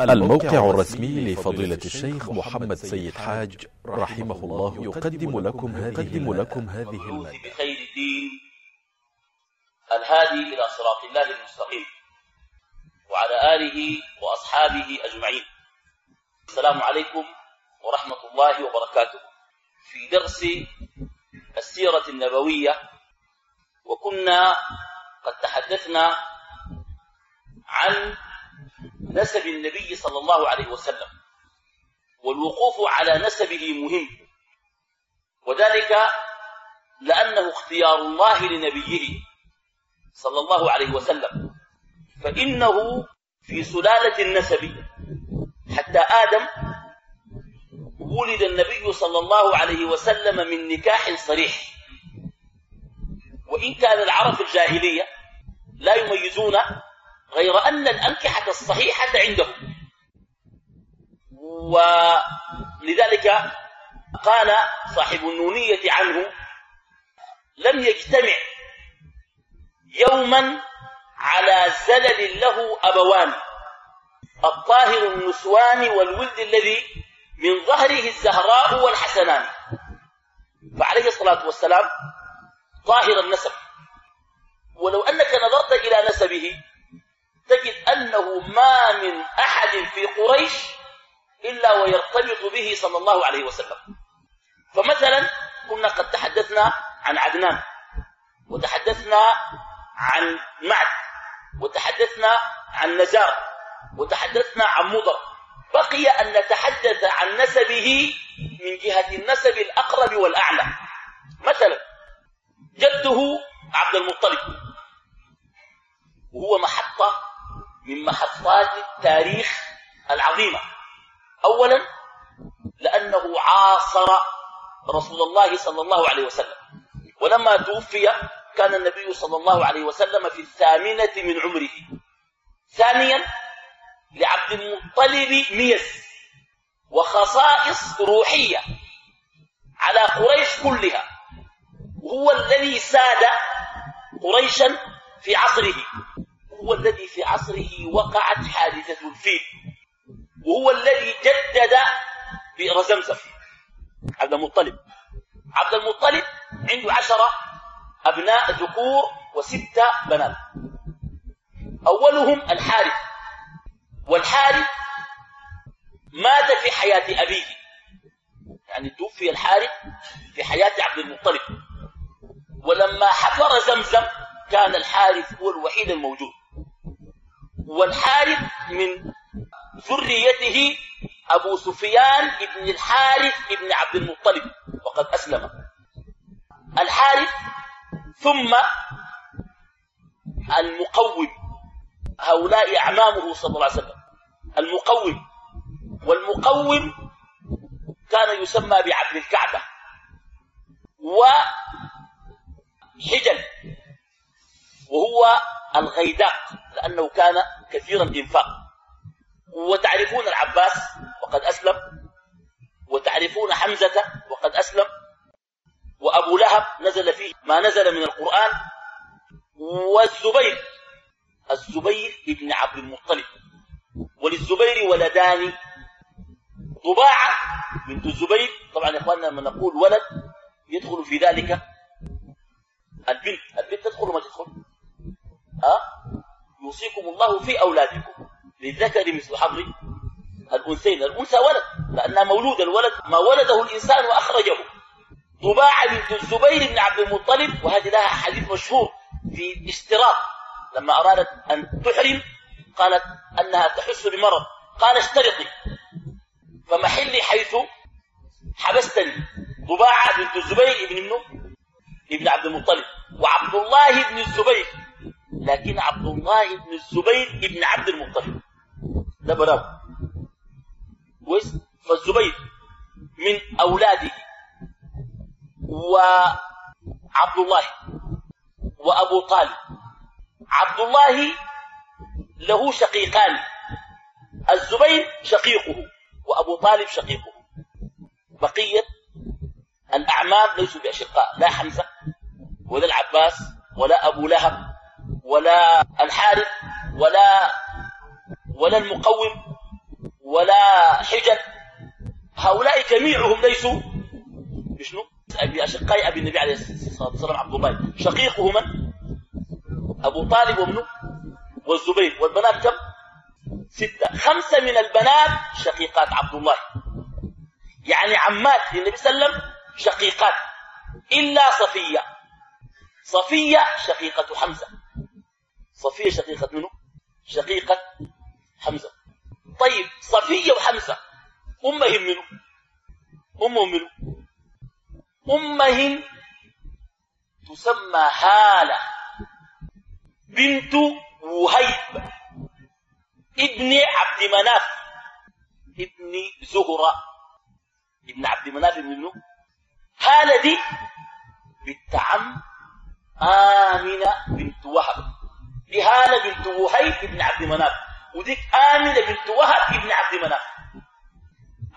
الموقع الرسمي لفضيلة الشيخ محمد سيد حاج رحمه الله يقدم لكم هذه, لكم هذه المادة. بخير الدين الهادي إلى صراط الله المستقيم وعلى آله وأصحابه أجمعين. السلام عليكم ورحمة الله وبركاته. في درس السيرة النبوية وكنا قد تحدثنا عن نسب النبي صلى الله عليه وسلم والوقوف على نسبه مهم. وذلك لأنه اختيار الله لنبيه صلى الله عليه وسلم. فإنه في سلالة النسب حتى آدم ولد النبي صلى الله عليه وسلم من نكاح صريح. وإن كان العرب الجاهلية لا يميزون غير أن الأنكحة الصحيحة عندهم. ولذلك قال صاحب النونية عنه لم يجتمع يوما على زلل له أبوان الطاهر النسوان والولد الذي من ظهره الزهراء والحسنان. فعليه الصلاة والسلام طاهر النسب. ولو أنك نظرت إلى نسبه تجد أنه ما من أحد في قريش إلا ويرتبط به صلى الله عليه وسلم. فمثلا كنا قد تحدثنا عن عدنان وتحدثنا عن معد وتحدثنا عن نزار وتحدثنا عن مضر. بقي أن نتحدث عن نسبه من جهة النسب الأقرب والأعلى. مثلا جده عبد المطلب وهو محطة من محطات التاريخ العظيمة. أولا لأنه عاصر رسول الله صلى الله عليه وسلم. ولما توفي كان النبي صلى الله عليه وسلم في الثامنة من عمره. ثانيا لعبد المطلب ميز وخصائص روحية على قريش كلها. وهو الذي ساد قريشا في عصره. هو الذي في عصره وقعت حادثة الفيل وهو الذي جدد بئر زمزم. عبد المطلب. عبد المطلب عنده عشرة أبناء ذكور وستة بنات. أولهم الحارث. والحارث مات في حياة أبيه. يعني توفي الحارث في حياة عبد المطلب. ولما حفر زمزم كان الحارث هو الوحيد الموجود. والحارث من ذريته أبو سفيان ابن الحارث ابن عبد المطلب. وقد أسلم. الحارث ثم المقوم. هؤلاء أعمامه صلى الله عليه وسلم. المقوم. والمقوم كان يسمى بعبد الكعبة. وحجل. وهو الغيداق لأنه كان كثير الإنفاق وتعرفون العباس وقد أسلم وتعرفون حمزة وقد أسلم وأبو لهب نزل فيه ما نزل من القرآن والزبير الزبير ابن عبد المطلب. وللزبير ولدان طباعة بنت الزبير. طبعا يا إخواننا لما نقول ولد يدخل في ذلك البنت. البنت تدخل ها؟ يوصيكم الله في أولادكم. للذكر مثل حظ الأنثيين. الأنثى ولد. لأنها مولود الولد ما ولده الإنسان وأخرجه. طباعة بنت الزبير بن عبد المطلب وهذه لها حديث مشهور في اشتراط لما أرادت أن تحرم قالت أنها تحس بمرض. قال اشترطي. فمحلي حيث حبستني. طباعة بنت الزبير ابن ابن عبد المطلب. وعبد الله بن الزبير. لكن عبد الله بن الزبير ابن عبد المطلب. ده براو كويس فالزبير من أولاده. وعبد الله. وأبو طالب. عبد الله له شقيقان. الزبير شقيقه وأبو طالب شقيقه. بقية الأعمام ليسوا بأشقاء. لا حمزة ولا العباس ولا أبو لهب ولا الحارث ولا ولا المقوم ولا حجن هؤلاء جميعهم ليسوا بشنو؟ أبي أشقاء أبي النبي عليه الصلاة والسلام عبد الله. شقيقه من؟ أبو طالب ومنه والزبير. والبنات كم؟ ستة. خمسة من البنات شقيقات عبد الله. يعني عمات للنبي صلى الله عليه وسلم شقيقات. إلا صفية. صفية شقيقة حمزة. صفية شقيقة منه؟ شقيقة حمزة. طيب صفية وحمزة أمهم منه؟ أمهم منه. أمهم تسمى هالة بنت وهيب ابن عبد مناف. ابن زهرة. ابن عبد مناف منه؟ هالة دي بنت عم آمنة بنت وهب. دي هالة بنت وهيب ابن عبد مناف وديك آمنة بنت وهب ابن عبد مناف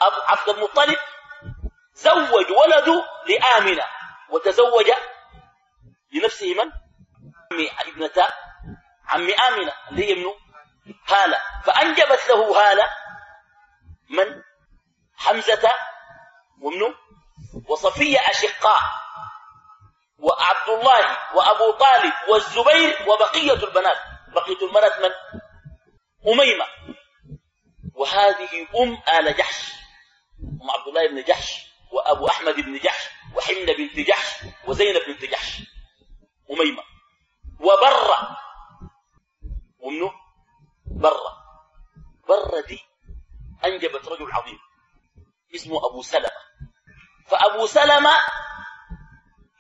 عبد المطلب زوج ولده لآمنة وتزوج لنفسه من؟ ابنة عم آمنة اللي هي منه هالة. فأنجبت له هالة من؟ حمزة ومنه وصفية أشقاء. وعبد الله وأبو طالب والزبير وبقية البنات. بقية البنات من؟ أميمة. وهذه أم آل جحش. أم عبد الله بن جحش وأبو أحمد بن جحش وحمنة بنت جحش وزينب بنت جحش. أميمة. وبرة. ومنه برة. برة دي أنجبت رجل عظيم. اسمه أبو سلمة. فأبو سلمة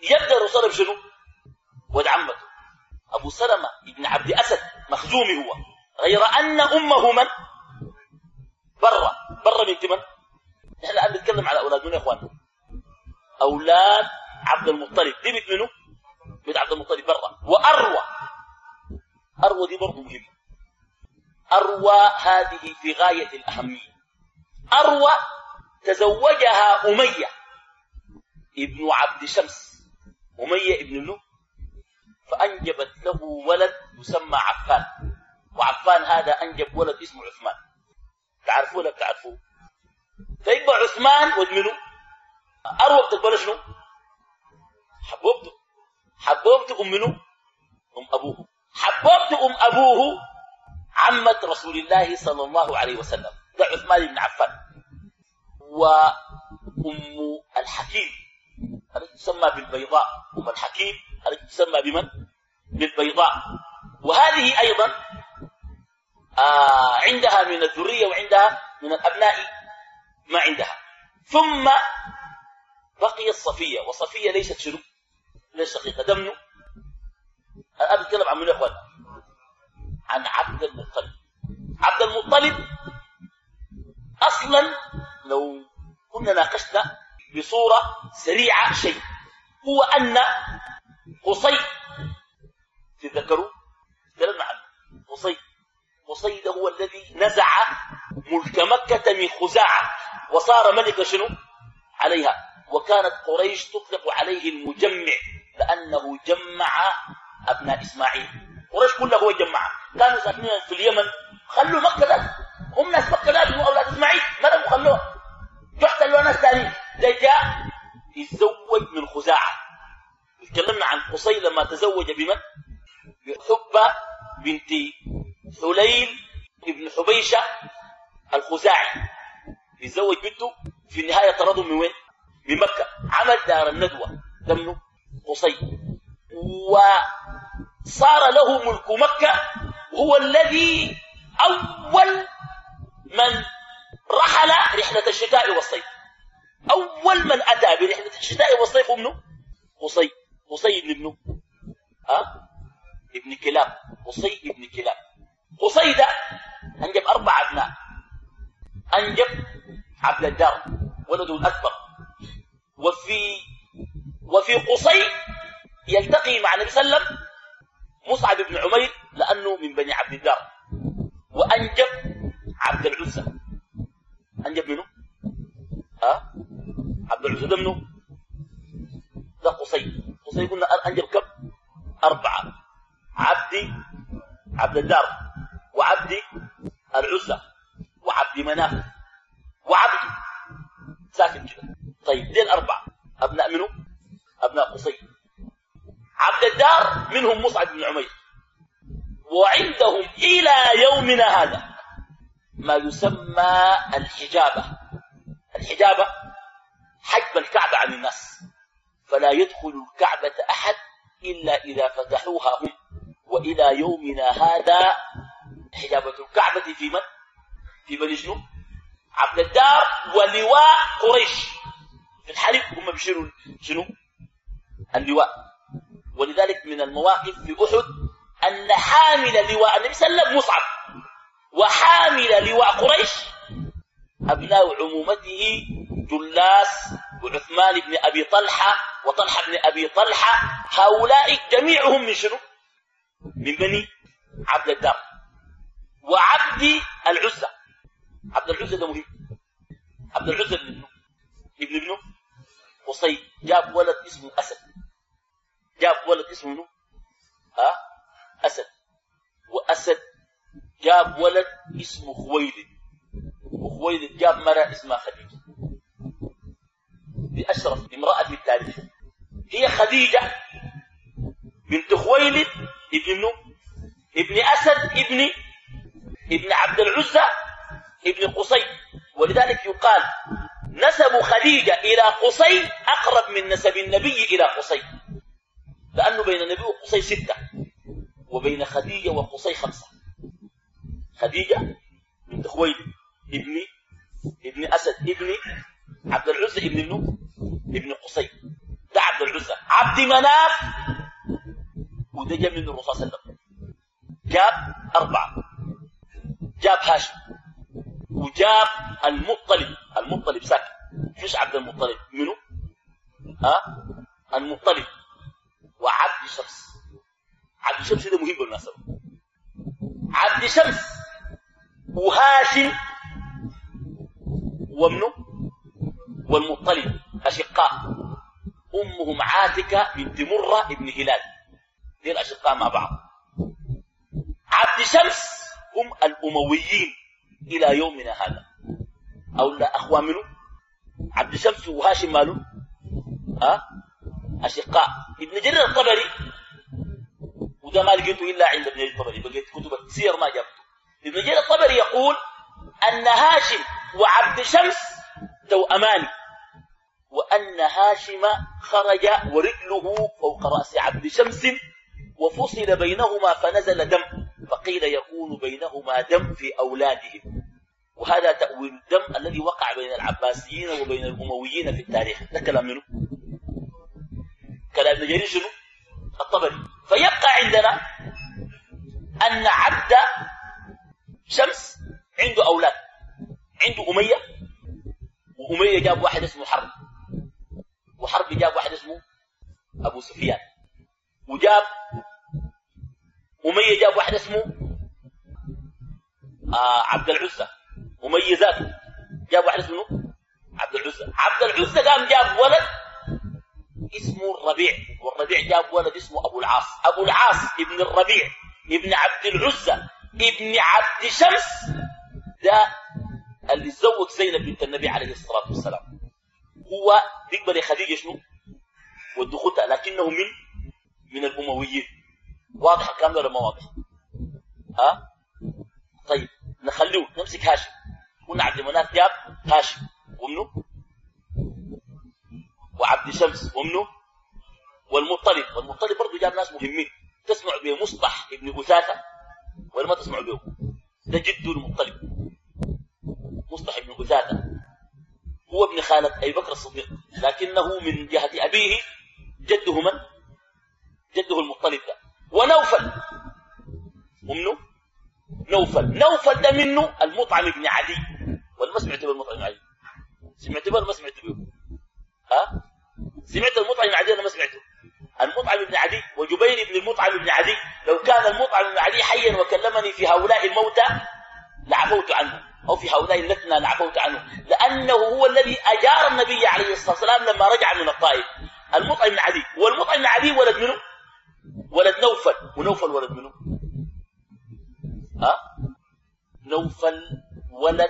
يقدر يصرف شنو؟ ولد عمته. أبو سلمة ابن عبد أسد مخزومي هو. غير أن أمه من؟ برة برة بنت من؟ نحن الآن نتكلم على أولادنا يا إخوان؟ أولاد عبد المطلب. دي بنت منه بنت عبد المطلب برة وأروى. أروى دي برضه مهمة. أروى هذه في غاية الأهمية. أروى تزوجها أمية ابن عبد شمس. أمية ابن منه فأنجبت له ولد يسمى عفان. وعفان هذا أنجب ولد اسمه عثمان. تعرفوه ولا بتعرفوه؟ فيبقى عثمان ولد منه أروى بتقبل شنو؟ حبوبته حبوبته أم منه أم أبوه. حبوبته أم أبوه عمة رسول الله صلى الله عليه وسلم. ده عثمان بن عفان. وأم الحكيم. التي تسمى بالبيضاء. أم الحكيم التي تسمى بمن؟ بالبيضاء. وهذه أيضا آه عندها من الذرية وعندها من الأبناء ما عندها. ثم بقي الصفية وصفية ليست شنو؟ ليست شقيقة. دمنه أنا أتكلم عن من أخوان؟ عن عبد المطلب. عبد المطلب أصلا لو كنا ناقشنا بصورة سريعة شيء. هو أن قصي تذكروا تكلمنا قصي. قصي ده هو الذي نزع ملك مكة من خزاعة وصار ملك شنو؟ عليها. وكانت قريش تطلق عليه المجمع لأنه جمع أبناء إسماعيل. قريش كلها هو جمعها. كانوا ساكنين في اليمن. خلوا مكة ذات. هم ناس مكة ذات أولاد إسماعيل. قصي لما تزوج بمن؟ بحبة بنت حليل ابن حبيشة الخزاعي يتزوج بنته في النهاية طردوا من وين؟ من مكة عمل دار الندوة دمنه قصي وصار له ملك مكة هو الذي يومنا هذا حجابة الكعبة في من؟ في بني شنو؟ عبد الدار ولواء قريش في الحلب هم بيشيروا شنو؟ اللواء ولذلك من المواقف في أحد أن حامل لواء النبي صلى الله عليه وسلم مصعب وحامل لواء قريش أبناء عمومته جلاس وعثمان بن أبي طلحة وطلحة بن أبي طلحة هؤلاء جميعهم من شنو؟ من بني عبد الدار وعبد العزة. عبد العزة ده مهم. عبد العزة ابن ابنه. ابن ابنه قصي. جاب ولد اسمه أسد. جاب ولد اسمه منه ها؟ أسد. وأسد جاب ولد اسمه خويلد. وخويلد جاب مرأة اسمها خديجة. بأشرف امرأة في التاريخ. هي خديجة بنت خويلد ابن ابن أسد ابن ابن عبد العزة ابن قصي. ولذلك يقال نسب خديجة إلى قصي أقرب من نسب النبي إلى قصي. لأنه بين النبي وقصي ستة وبين خديجة وقصي خمسة. خديجة بنت خويلد ابن ابن أسد ابن عبد العزة ابن منه ابن قصي. ده عبد العزة. عبد مناف وده جاب منه الرسول صلى الله عليه وسلم. جاب أربعة. جاب هاشم. وجاب المطلب. المطلب ساكن. فيش عبد المطلب. منه ها؟ المطلب. وعبد شمس. عبد شمس ده مهم بالمناسبة. عبد شمس وهاشم ومنه والمطلب. أشقاء. أمهم عاتكة بنت مرة ابن هلال. دي الأشقاء مع بعض. عبد شمس هم الأمويين إلى يومنا هذا. أو لا أخوان منه؟ عبد شمس وهاشم ماله ها؟ أشقاء. ابن جرير الطبري. وده ما لقيته إلا عند ابن جرير الطبري بقيت كتب السير ما جابته. ابن جرير الطبري يقول أن هاشم وعبد شمس توأمان وأن هاشم خرج ورجله فوق رأس عبد شمس وفصل بينهما فنزل دم. فقيل يكون بينهما دم في أولادهم. وهذا تأويل الدم الذي وقع بين العباسيين وبين الأمويين في التاريخ. ده كلام منه. كلام جرير شنو؟ الطبري. فيبقى عندنا أن عبد شمس عنده أولاد. عنده أمية. وأمية جاب واحد اسمه حرب. وحرب جاب واحد اسمه أبو سفيان. وجاب أمية جاب واحد اسمه آه عبد العزة. أمية ذاته جاب واحد اسمه عبد العزة. عبد العزة قام جاب ولد اسمه الربيع والربيع جاب ولد اسمه أبو العاص. أبو العاص ابن الربيع ابن عبد العزة ابن عبد شمس. ده اللي تزوج زينب بنت النبي عليه الصلاة والسلام. هو بيقبل خديجة شنو؟ والدخول لكنه من من الأمويين. واضح الكلام ده ولا ما واضح؟ ها؟ طيب نخليه نمسك هاشم. قلنا عبد المناف جاب هاشم. ومنه وعبد شمس ومنه والمطلب. والمطلب برضه جاب ناس مهمين. تسمع بمصطح ابن أثاثة ولا ما تسمع به؟ ده جده المطلب. مصطح ابن أثاثة. هو ابن خالة أبي بكر الصديق. لكنه من جهة أبيه جده من؟ جده المطلب ده. ونوفل. ومنه نوفل. نوفل ده منه المطعم بن عدي ولا ما سمعت بالمطعم عدي سمعت به ما سمعت به؟ ها؟ سمعت المطعم بن عدي ولا ما سمعته؟ المطعم بن عدي وجبير بن المطعم بن عدي لو كان المطعم بن عدي حيا وكلمني في هؤلاء الموتى لعفوت عنه أو في هؤلاء اللتنا لعفوت عنه لأنه هو الذي أجار النبي عليه الصلاة والسلام لما رجع من الطائف. المطعم بن عدي والمطعم بن عدي ولد منه ولد نوفل ونوفل ولد منه ها؟ نوفل ولد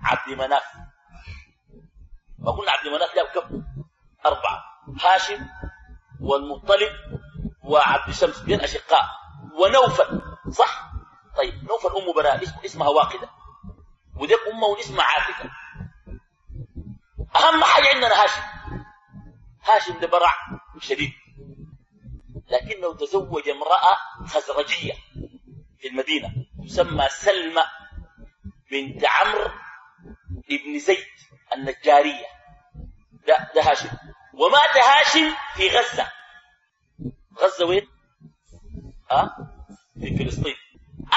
عبد مناف. ما قلنا عبد مناف له كم؟ أربعة. هاشم والمطلب وعبد شمس بين أشقاء. ونوفل صح؟ طيب نوفل أم براء اسم اسمها واقدة. وديك أمة اسمها عاتكة. أهم حاجة عندنا هاشم. هاشم ده برع شديد. لكنه تزوج امرأة خزرجية في المدينة تسمى سلمى بنت عمرو ابن زيد النجارية. ده, ده هاشم. ومات هاشم في غزة. غزة وين؟ ها؟ في فلسطين.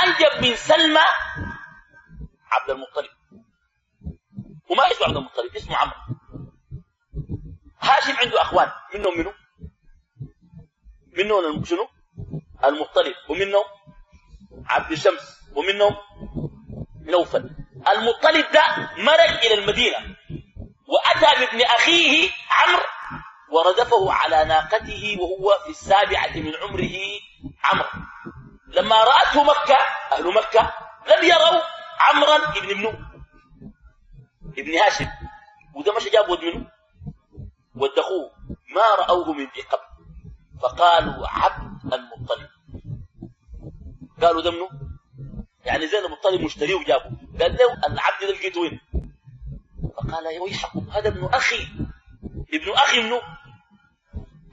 أنجب من سلمى عبد المطلب. وما اسمه عبد المطلب اسمه عمرو. هاشم عنده أخوان منهم منه منهم شنو؟ المطلب ومنهم عبد الشمس ومنهم نوفل. المطلب ده مرج إلى المدينة وأتى بابن أخيه عمرو وردفه على ناقته وهو في السابعة من عمره عمرو. لما رأته مكة أهل مكة لم يروا عمرا ابن منو؟ ابن هاشم. وده مش جاب ود منه ود أخوه ما رأوه من قبل فقالوا عبد المطلب. قالوا ده منه يعني زين المطلب مشتريه وجابه. قال له العبد ده لقيته وين؟ فقال يا ويحكم هذا ابن أخي. ابن أخي منه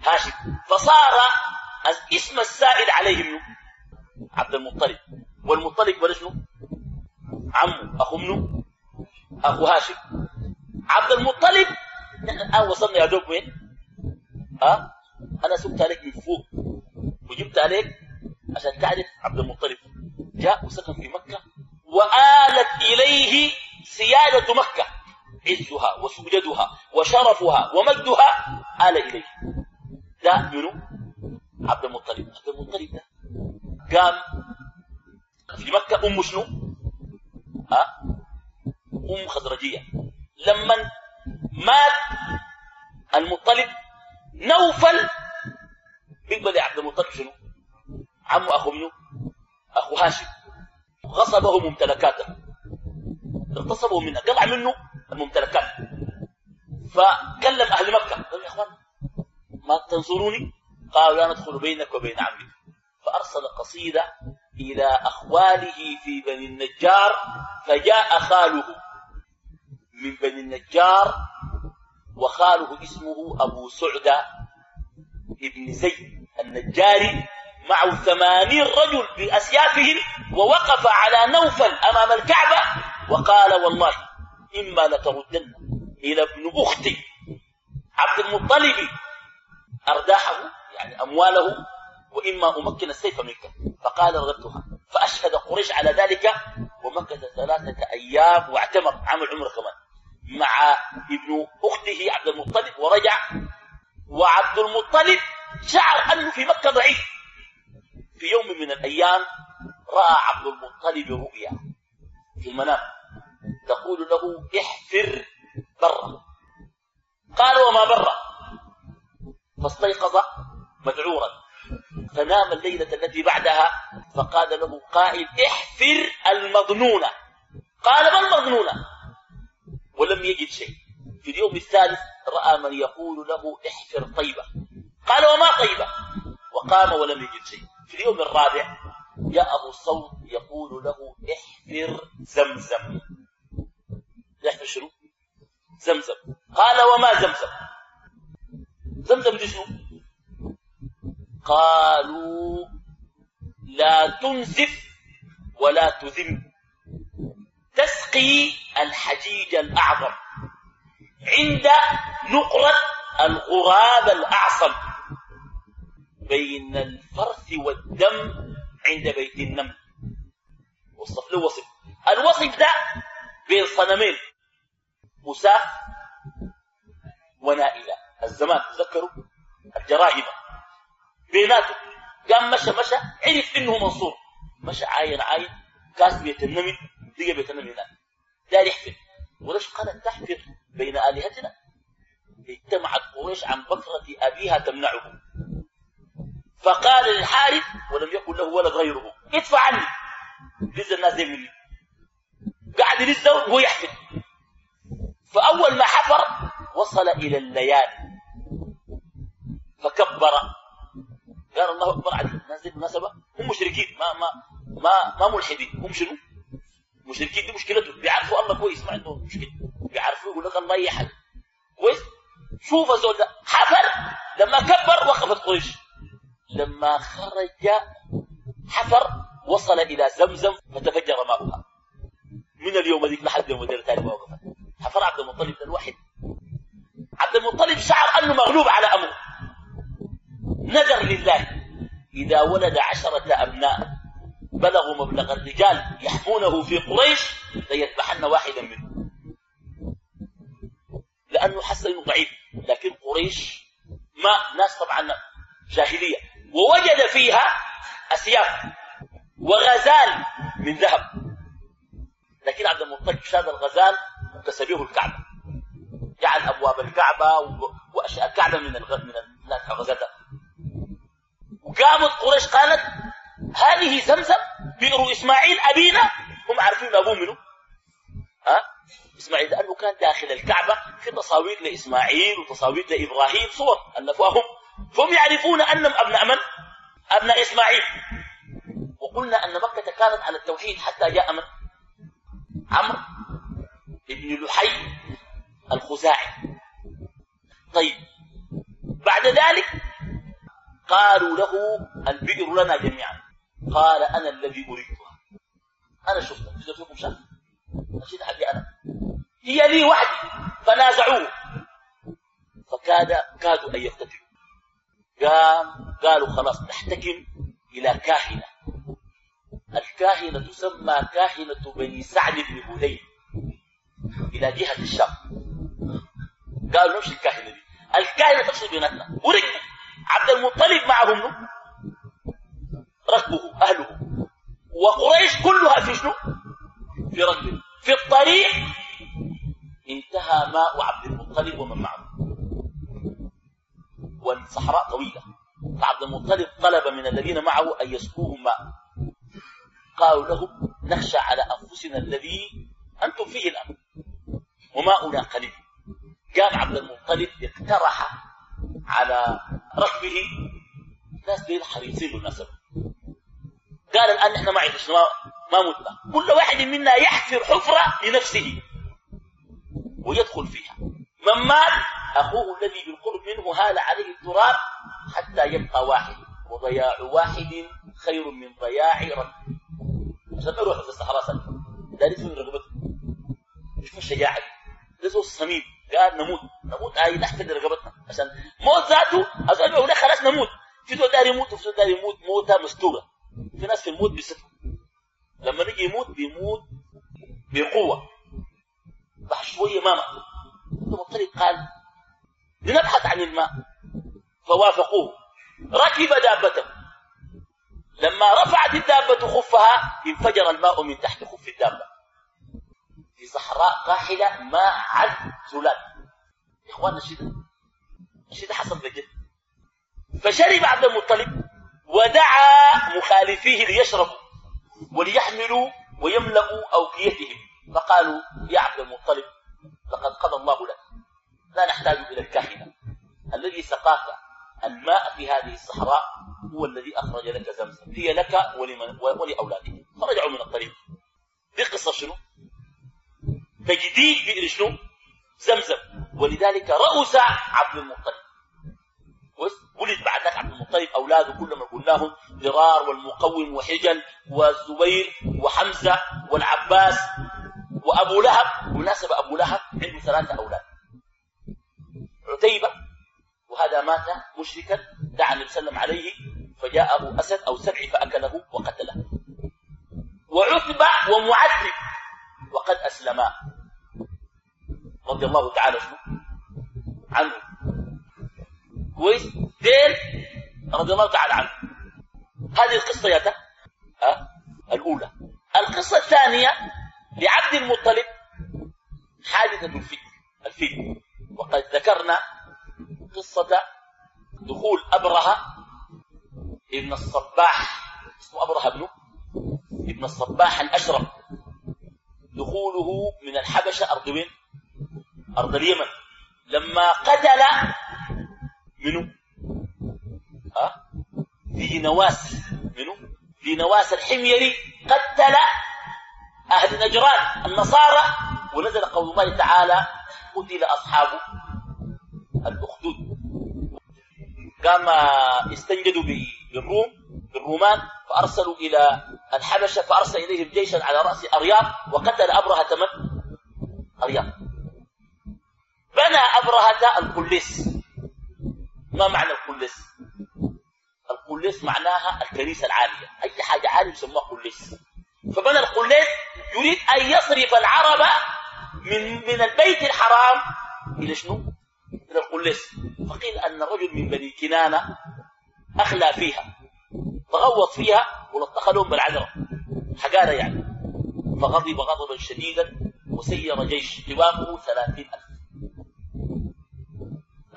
هاشم. فصار اسم السائل عليه منه عبد المطلب. والمطلب ولا شنو؟ عمه. أخو منه أخو هاشم. عبد المطلب نحن الآن وصلنا يا دوب وين؟ ها أه؟ أنا سبت عليك من فوق وجبت عليك عشان تعرف عبد المطلب. جاء وسكن في مكة وآلت إليه سيادة مكة. عزها وسجدها وشرفها ومجدها آل إليه. ده منو؟ عبد المطلب. عبد المطلب ده قام في مكة. أم شنو؟ ها؟ أم خزرجية. لما مات المطلب نوفل بيقبل عبد المطلب شنو؟ عمه أخو منه أخو هاشم. غصبه ممتلكاته. اغتصبه منه. قطع منه الممتلكات. فكلم أهل مكة. قال يا أخوان ما تنصروني؟ قالوا لا ندخل بينك وبين عمك. فأرسل قصيدة إلى أخواله في بني النجار فجاء خاله. من بني النجار وخاله اسمه أبو سعدة ابن زيد النجاري معه ثمانين رجل بأسيافهم ووقف على نوفل أمام الكعبة وقال والله إما لتردن إلى ابن أختي عبد المطلب أرداحه يعني أمواله وإما أمكن السيف منك فقال رغبتها فأشهد قريش على ذلك ومكث ثلاثة أيام واعتمر عمل عمره كمان مع ابن أخته عبد المطلب ورجع وعبد المطلب شعر أنه في مكة ضعيف. في يوم من الأيام رأى عبد المطلب رؤيا في المنام. تقول له احفر برا قال وما برا فاستيقظ مذعورا فنام الليلة التي بعدها فقال له قائل احفر المظنونة قال ما المظنونة ولم يجد شيء. في اليوم الثالث رأى من يقول له احفر طيبة. قال وما طيبة؟ وقام ولم يجد شيء. في اليوم الرابع جاءه الصوت يقول له احفر زمزم. يحفر شنو؟ زمزم. قال وما زمزم؟ زمزم دي شنو؟ قالوا لا تنزف ولا تذم. تسقي الحجيج الأعظم. عند نقرة الغراب الأعصم بين الفرث والدم عند بيت النمل وصف له وصف. الوصف ده بين صنمين. مساف ونائلة. الزمان تذكروا؟ الجرائم. بيناته قام مشى مشى عرف إنه منصور. مشى عاين عاين. كاس بيت النمل لقى بيت النمل هناك. دار يحفر. وليش قال تحفر؟ بين آلهتنا. اجتمعت قريش عن بكرة أبيها تمنعه. فقال للحارث ولم يكن له ولد غيره ادفع عني. لز الناس دي مني. قاعد يلزه وهو يحفر فأول ما حفر وصل إلى الليالي. فكبر. قال الله أكبر على الناس دي بالمناسبة هم مشركين ما ما ما ما ملحدين. هم شنو؟ مشركين دي مشكلتهم. بيعرفوا الله كويس ما عندهم مشكلة. بيعرفوا يقول لك الله يحل. كويس؟ شوف الزول ده حفر. لما كبر وقفت قريش لما خرج حفر وصل إلى زمزم فتفجر ماؤها من اليوم ذيك لحد يوم الليلة ثاني ما وقفت حفر عبد المطلب الواحد عبد المطلب شعر أنه مغلوب على أمره. نذر لله إذا ولد عشرة أبناء بلغوا مبلغ الرجال يحمونه في قريش ليذبحن واحدا منهم. لأنه حس إنه ضعيف. لكن قريش ما ناس طبعا جاهلية. ووجد فيها أسياف. وغزال من ذهب. لكن عبد المطلب شاد الغزال وكسبه الكعبة. جعل أبواب الكعبة وأشياء الكعبة من الغ... من الغزال وقامت قريش قالت هذه زمزم بئر إسماعيل أبينا. هم عارفين أبوه منه إسماعيل لأنه كان داخل الكعبة في تصاوير لإسماعيل وتصاوير لإبراهيم صور ألفوهم فهم يعرفون أنهم أبناء من؟ أبناء إسماعيل وقلنا أن مكة كانت على التوحيد حتى جاء من؟ عمرو بن لحي الخزاعي طيب بعد ذلك قالوا له البئر لنا جميعا قال أنا الذي اريدها أنا شفتها شفت فيكم شاف مشيت حقي أنا هي لي وحدي فنازعوه. فكاد كادوا أن يقتتلوا. قام قالوا خلاص نحتكم إلى كاهنة. الكاهنة تسمى كاهنة بني سعد بن هذيل إلى جهة الشام. قالوا نمشي الكاهنة دي. الكاهنة تقصد بيناتنا. وركبوا عبد المطلب معهم. ركبه أهله. وقريش كلها في شنو؟ في ركبه في الطريق انتهى ماء عبد المطلب ومن معه. والصحراء طويلة. فعبد المطلب طلب من الذين معه أن يسقوه ماء. قالوا لهم نخشى على أنفسنا الذي أنتم فيه الآن. وماؤنا قليل. قام عبد المطلب اقترح على ركبه ناس ديل حريصين بالمناسبة قال الآن نحن ما عندنا ما متنا. كل واحد منا يحفر حفرة لنفسه. ويدخل فيها. من مات؟ أخوه الذي بالقرب منه هال عليه التراب حتى يبقى واحد. وضياع واحد خير من ضياع ركب عشان يروح في الصحراء سنة ده اسمه رقبته. شوف الشجاعة ده زول صميم قال نموت. نموت؟ هاي تحت رقبتنا. عشان موت ذاته عشان يقول خلاص نموت. في زول داري يموت وفي زول داري يموت موتة مستورة في ناس في الموت بيستروا لما نجي يموت بيموت بقوة. بعد شوية ما مات المطلب قال لنبحث عن الماء. فوافقوه. ركب دابته. لما رفعت الدابة خفها انفجر الماء من تحت خف الدابة. في صحراء قاحلة ما عد زلال يا إخواننا الشيء ده حصل بجد؟ فشرب عبد المطلب ودعا مخالفيه ليشربوا وليحملوا ويملأوا أوكيتهم فقالوا يا عبد المطلب لقد قضى الله لك. لا نحتاج إلى الكاهنة الذي سقاك الماء في هذه الصحراء هو الذي أخرج لك زمزم. هي لك ولمن ولأولادك. فرجعوا من الطريق. دي قصة شنو؟ تجديد بئر شنو؟ زمزم. ولذلك رؤس عبد المطلب. ولد بعد ذلك عبد المطلب أولاده كلهم قلناهم ضرار والمقوم وحجل والزبير وحمزة والعباس وأبو لهب مناسبة أبو لهب عنده ثلاثة أولاد. عتيبة وهذا مات مشركا دعا النبي صلى الله عليه فجاءه أسد أو سبع فأكله وقتله. وعتبة ومعذب وقد أسلما. رضي الله تعالى شنو عنه. كويس؟ ديل رضي الله تعالى عنه. هذه القصة يا أه؟ الأولى. القصة الثانية لعبد المطلب حادثة الفيل الفيل وقد ذكرنا قصة دخول أبرهة ابن الصباح. اسمه أبرهة ابنه؟ ابن الصباح الأشرف. دخوله من الحبشة أرض وين؟ أرض اليمن. لما قتل منو؟ ها؟ في نواس. منو؟ في نواس الحميري قتل أهل نجران النصارى ونزل قول الله تعالى قتل أصحاب الأخدود. قام استنجدوا بالروم بالرومان فأرسلوا إلى الحبشة فأرسل إليهم جيشا على رأس أرياض وقتل أبرهة من؟ أرياض بنى أبرهة القليس. ما معنى القليس؟ القليس معناها الكنيسة العالية. أي حاجة عالية يسموها قليس. فبنى القليس يريد أن يصرف العرب من من البيت الحرام. إلى شنو؟ إلى القليس فقيل أن رجل من بني كنانة أخلى فيها تغوط فيها ولطخ لهم بالعذرة حقارة يعني. فغضب غضبا شديدا وسير جيش قوامه ثلاثين ألف.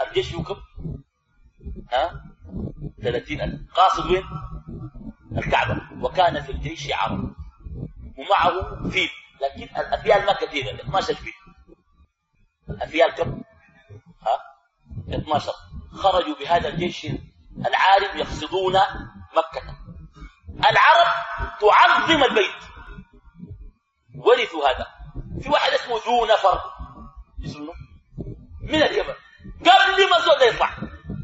الجيش يكم ها؟ ثلاثين ألف. قاصد وين؟ الكعبة. وكان في الجيش عرب. ومعه فيل. لكن الأفيال ما كثيرة 12 فيل. الأفيال كم؟ ها؟ 12 خرجوا بهذا الجيش العارم يقصدون مكة. العرب تعظم البيت. ورثوا هذا. في واحد اسمه ذو نفر اسمه من اليمن. قبل ما زود يطلع.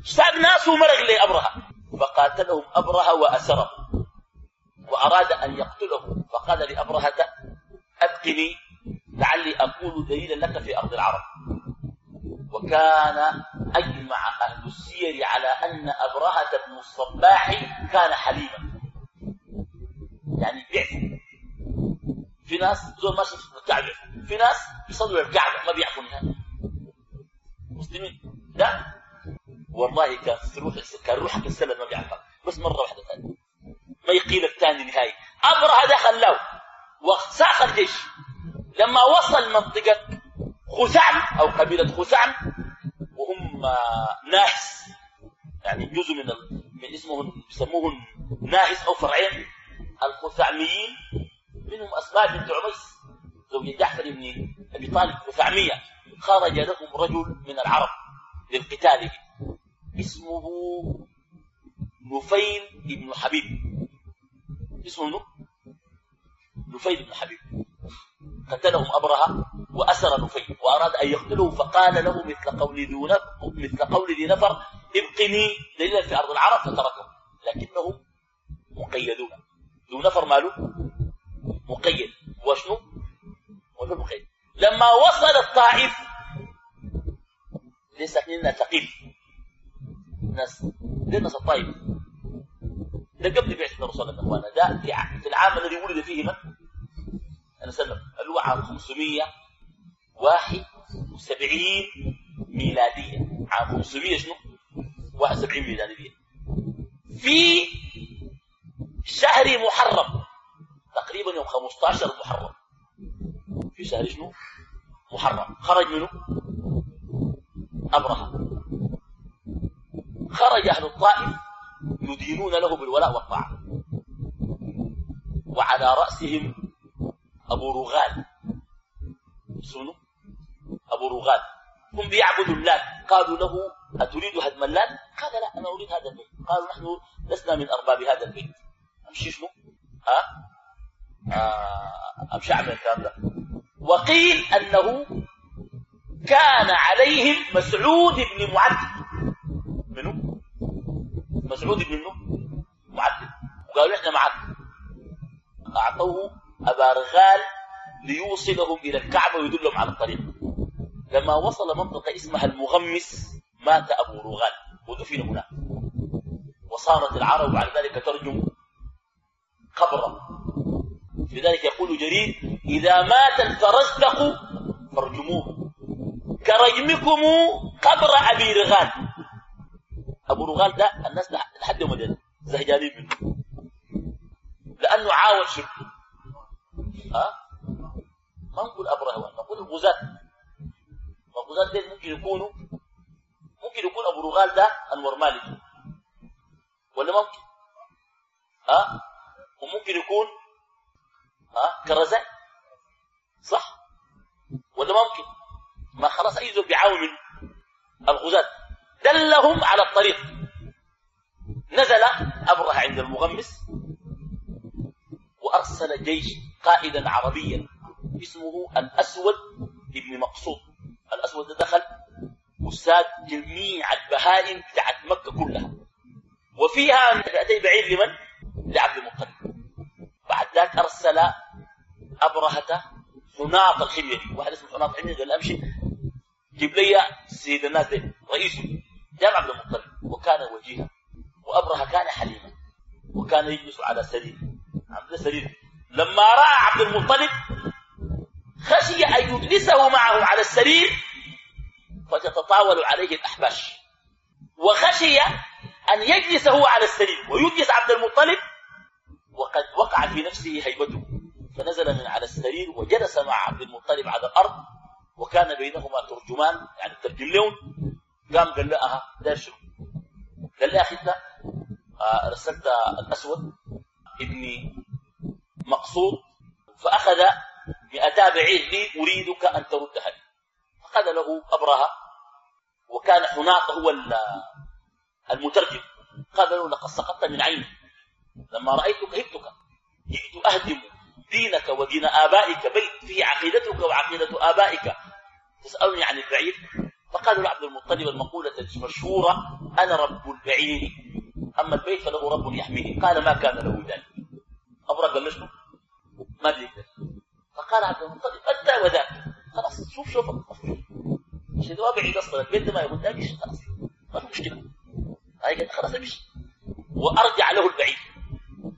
ساب ناس ومرق لأبرهة فقاتلهم أبرهة وأسره وأراد أن يقتله فقال لأبرهة أبقني لعلي أكون دليلا لك في أرض العرب. وكان أجمع أهل السير على أن أبرهة بن الصباح كان حليما. يعني بيعفو في ناس زول في الكعبة في ناس بيصلوا الكعبة ما بيعفوا الناس مسلمين. لا. والله كان روح كان روحك السلم ما بيعرفها بس مرة واحدة ثانية. ما يقيل الثاني نهائي. أبرهة دخل له. وساق الجيش. لما وصل منطقة خثعم أو قبيلة خثعم وهم ناهس يعني جزء من. من اسمهم يسموهم ناهس أو فرعين الخثعميين منهم أسماء بنت عميس زوجة جعفر بن أبي طالب خثعمية خرج لهم رجل من العرب للقتال اسمه نفيل بن حبيب اسمه نفيل بن حبيب. قتلهم أبرهة وأسر نفيل وأراد أن يقتله فقال له مثل قول ذي مثل قول ذي نفر ابقني دليلا في أرض العرب فتركهم. لكنهم مقيدون. ذو نفر ماله؟ مقيد. وشنو؟ وشنو مقيد لما وصل الطائف ليس ساكنين ثقيل. ناس دي ناس الطائف. ده قبل بعثة الرسول صلى عليه وسلم ده في العام الذي ولد فيه من؟ أنا سلم اللي هو عام 571 ميلادية. عام 500 شنو؟ 71 ميلادية. في شهر محرم. تقريبا يوم 15 محرم. في شهر شنو؟ محرم. خرج منه أبرهة خرج أهل الطائف. يدينون له بالولاء والطاعة. وعلى رأسهم أبو رغال. اسمه أبو رغال. هم بيعبدوا اللات قالوا له أتريد هدم اللات قال لا أنا أريد هذا البيت. قالوا نحن لسنا من أرباب هذا البيت. أمشي شنو؟ ها؟ آه أمشي أعمل الكلام ده. وقيل أنه كان عليهم مسعود بن معد. مسعود بن معد وقالوا إحنا معك أعطوه أبا رغال ليوصلهم إلى الكعبة ويدلهم على الطريق. لما وصل منطقة اسمها المغمس مات أبو رغال. ودفن هناك. وصارت العرب بعد ذلك ترجم قبره. لذلك يقول جرير إذا مات الفرزدق فارجموه. كرجمكم قبر أبي رغال. أبو رغال ده الناس لحد يوم الدين زهجانين منه. لأنه عاون شركه ها؟ ما نقول أبرهة نقول الغزاة. الغزاة دي ممكن يكونوا ممكن يكون أبو رغال ده أنور مالك. ولا ممكن؟ ها؟ وممكن يكون ها؟ كرزان صح؟ ولا ممكن؟ ما خلاص أي زول بيعاون من الغزاة. دلهم على الطريق. نزل أبرهة عند المغمس وأرسل جيش قائدا عربيا اسمه الأسود ابن مقصود. الأسود دخل وساد جميع البهائم بتاعت مكة كلها. وفيها 200 بعير لمن؟ لعبد المطلب. بعد ذاك أرسل أبرهة حناط الحميري. واحد اسمه حناط الحميري قال أمشي. جيب لي سيد الناس دي رئيسه. جاب عبد المطلب وكان وجيها وأبرهة كان حليما وكان يجلس على سرير. عبد سرير لما رأى عبد المطلب خشي أن يجلسه معه على السرير فتتطاول عليه الأحباش. وخشي أن يجلس هو على السرير ويجلس عبد المطلب وقد وقع في نفسه هيبته. فنزل من على السرير وجلس مع عبد المطلب على الأرض وكان بينهما ترجمان يعني ترجم لهم قام قال لها دار شنو؟ قال لها أخي انت آه، رسلت الأسود ابني مقصود فأخذ مئتا بعير لي أريدك أن تردها لي فقال له أبرهة وكان حناط هو المترجم. قال له لقد سقطت من عيني. لما رأيتك هبتك جئت أهدم دينك ودين آبائك بيت فيه عقيدتك وعقيدة آبائك. تسألني عن البعير؟ فقال له عبد المطلب المقولة المشهورة أنا رب البعير أما البيت فله رب يحميه. قال ما كان له ذلك. أبرا قال له ما يقدر فقال عبد المطلب أنت وذاك. خلاص شوف شوفك عشان ما بعيد أصلا البيت ما يقول ذاك خلاص. ما في مشكلة. هاي خلاص امشي وأرجع له البعير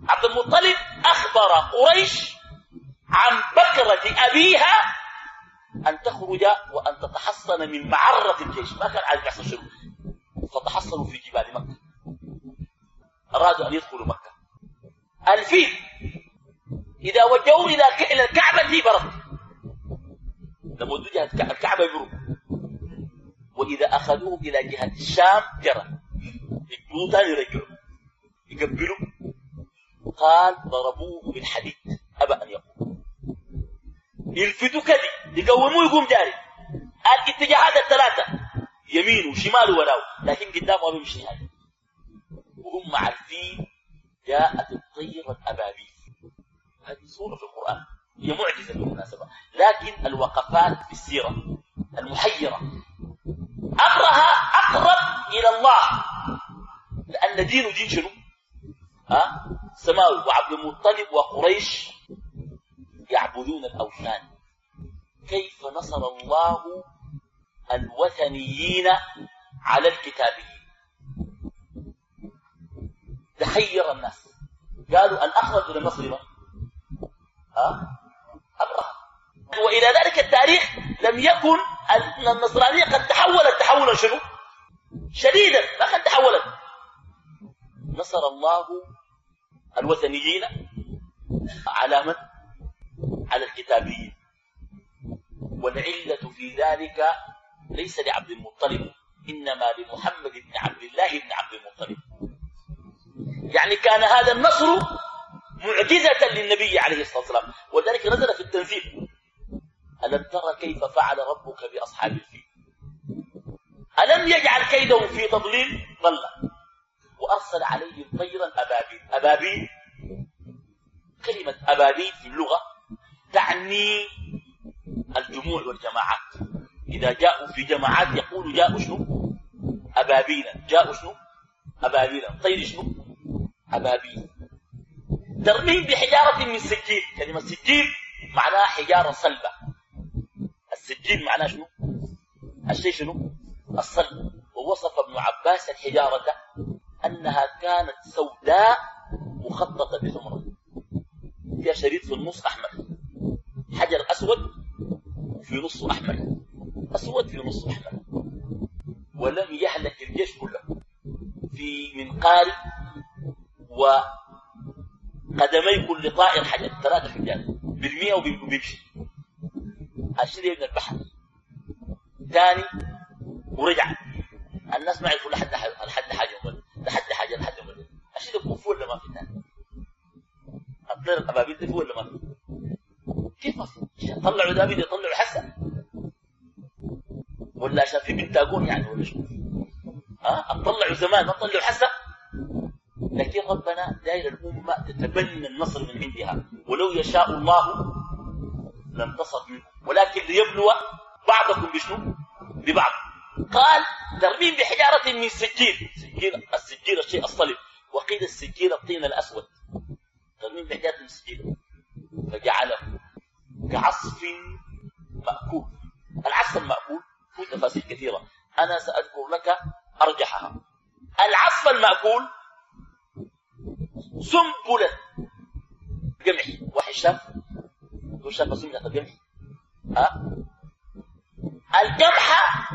عبد المطلب أخبر قريش عن بكرة أبيها أن تخرج وأن تتحصن من معرة الجيش. ما كان عارف يحصل شنو؟ فتحصنوا في جبال مكة. أرادوا أن يدخلوا مكة. الفيل إذا وجهوا إلى الكعبة برد. لما جهة الكعبة يبروا وإذا أخذوهم إلى جهة الشام جرى. يقبلوا ثاني يرجعوا يقبلوا قال ضربوه بالحديد. أبى أن يقوم يلفتوا كذي يقوموه يقوم جاري. الاتجاهات الثلاثة يمين وشمال ولو لكن قدامه ما بيمشي هذا. وهم عارفين جاءت الطير الأبابيل. هذه صورة في القرآن هي معجزة بالمناسبة. لكن الوقفات في السيرة المحيرة أمرها أقرب إلى الله. لأن دينه دين شنو؟ ها؟ سماوي. وعبد المطلب وقريش يعبدون الأوثان كيف نصر الله الوثنيين على الكتابيين تحير الناس قالوا الأخرج من؟ ها؟ أبرهة وإلى ذلك التاريخ لم يكن النصرانية قد تحولت تحولا شنو؟ شديدا ما قد تحولت نصر الله الوثنيين على من؟ على الكتابيين. والعلة في ذلك ليس لعبد المطلب إنما لمحمد بن عبد الله بن عبد المطلب. يعني كان هذا النصر معجزة للنبي عليه الصلاة والسلام ولذلك نزل في التنزيل. ألم ترى كيف فعل ربك بأصحاب الفيل؟ ألم يجعل كيدهم في تضليل؟ ضل وأرسل عليهم طيرا أبابيل. أبابيل؟ كلمة أبابيل في اللغة تعني الجموع والجماعات. إذا جاءوا في جماعات يقولوا جاءوا شنو؟ أبابيلا جاءوا شنو؟ أبابيلا طير شنو؟ أبابيل. ترميم بحجارة من سجيل. كلمة سجيل معناها حجارة صلبة. السجيل معناه شنو؟ الشيء شنو؟ الصلب. ووصف ابن عباس الحجارة أنها كانت سوداء مخططة بحمرة. فيها شريط في النص أحمر حجر أسود في نصه أحمر. أسود في نصه أحمر. ولم يهلك الجيش كله. في منقار وقدمي كل طائر حجر. ثلاثة حجار. بالمئة وبيمشي أشري من البحر. ثاني ورجع. الناس ما يعرفوا لحد لحد حاجة لحد حاجة لحد مدى أشري كفو ولا ما في ثاني؟ الطير الأبابيل ده ولا ما في؟ كيف طلعوا دابيد يطلعوا حسن ولا عشان في بنتاجون يعني ولا شو ها؟ اطلعوا زمان ما طلعوا حسن لكن ربنا داير الأمة تتبنى النصر من عندها. ولو يشاء الله لانتصر منه. ولكن ليبلو بعضكم بشنو؟ ببعض. قال ترميم بحجارة من سجيل. سجيل السجيل الشيء الصلب وقيل السجيل الطين الأسود. ترميم بحجارة من سجيل. فجعله. كعصف مأكول. العصف المأكول في تفاصيل كثيرة. أنا سأذكر لك أرجحها. العصف المأكول سنبلة قمح واحد شاف؟ شاف سنبلة القمح ها؟ القمحة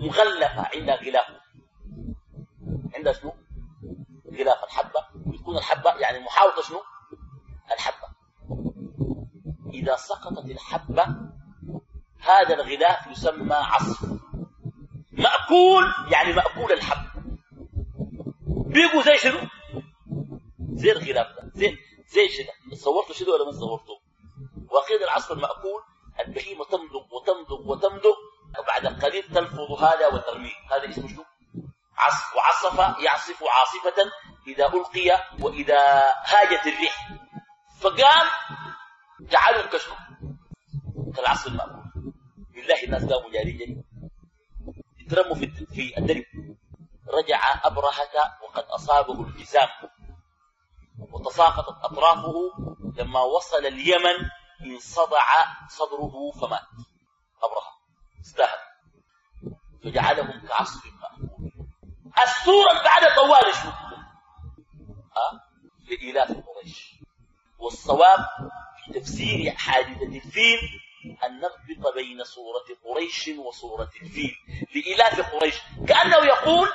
مغلفة عندها غلاف. عندها شنو؟ غلاف الحبة. ويكون الحبة يعني محاوطة شنو؟ الحبة. إذا سقطت الحبة هذا الغلاف يسمى عصف مأكول يعني مأكول الحب بيقوا زي شنو؟ زي الغلاف ده زي زي شنو؟ صورته شنو ولا ما صورته؟ وقيل العصف المأكول البهيمة تمضغ وتمضغ وتمضغ وبعد قليل تلفظ هذا وترميه هذا اسمه شنو؟ عصف وعصف يعصف عاصفة إذا ألقي وإذا هاجت الريح فقام جعلهم كشنو؟ كالعصف المأكول بالله الناس قاموا جاري جري في في الدرب. رجع أبرهة وقد أصابه الجزام وتساقطت أطرافه لما وصل اليمن انصدع صدره فمات. أبرهة استاهل فجعلهم كعصف مأكول السورة بعد طوال شو ها؟ لإلاف قريش. والصواب تفسير حادثة الفيل أن نربط بين سورة قريش وسورة الفيل لإلاف قريش كأنه يقول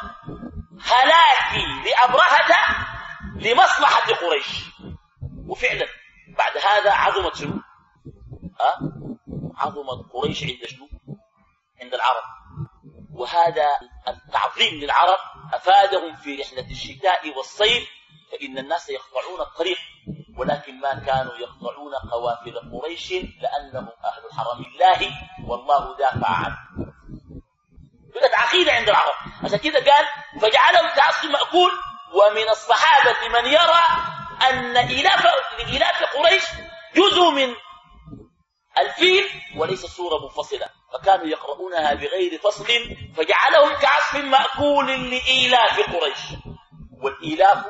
هلاكي لأبرهة لمصلحة قريش وفعلا بعد هذا عظمت شنو؟ أه؟ عظمت قريش عند شنو؟ عند العرب وهذا التعظيم للعرب أفادهم في رحلة الشتاء والصيف فإن الناس يقطعون الطريق ولكن ما كانوا يقطعون قوافل قريش لأنهم أهل حرم الله والله دافع عنه كانت عقيدة عند العرب. عشان كده قال فجعلهم كعصف مأكول ومن الصحابة من يرى أن إلاف إلاف قريش جزء من الفيل وليس سورة منفصلة فكانوا يقرؤونها بغير فصل فجعلهم كعصف مأكول لإيلاف قريش. والإيلاف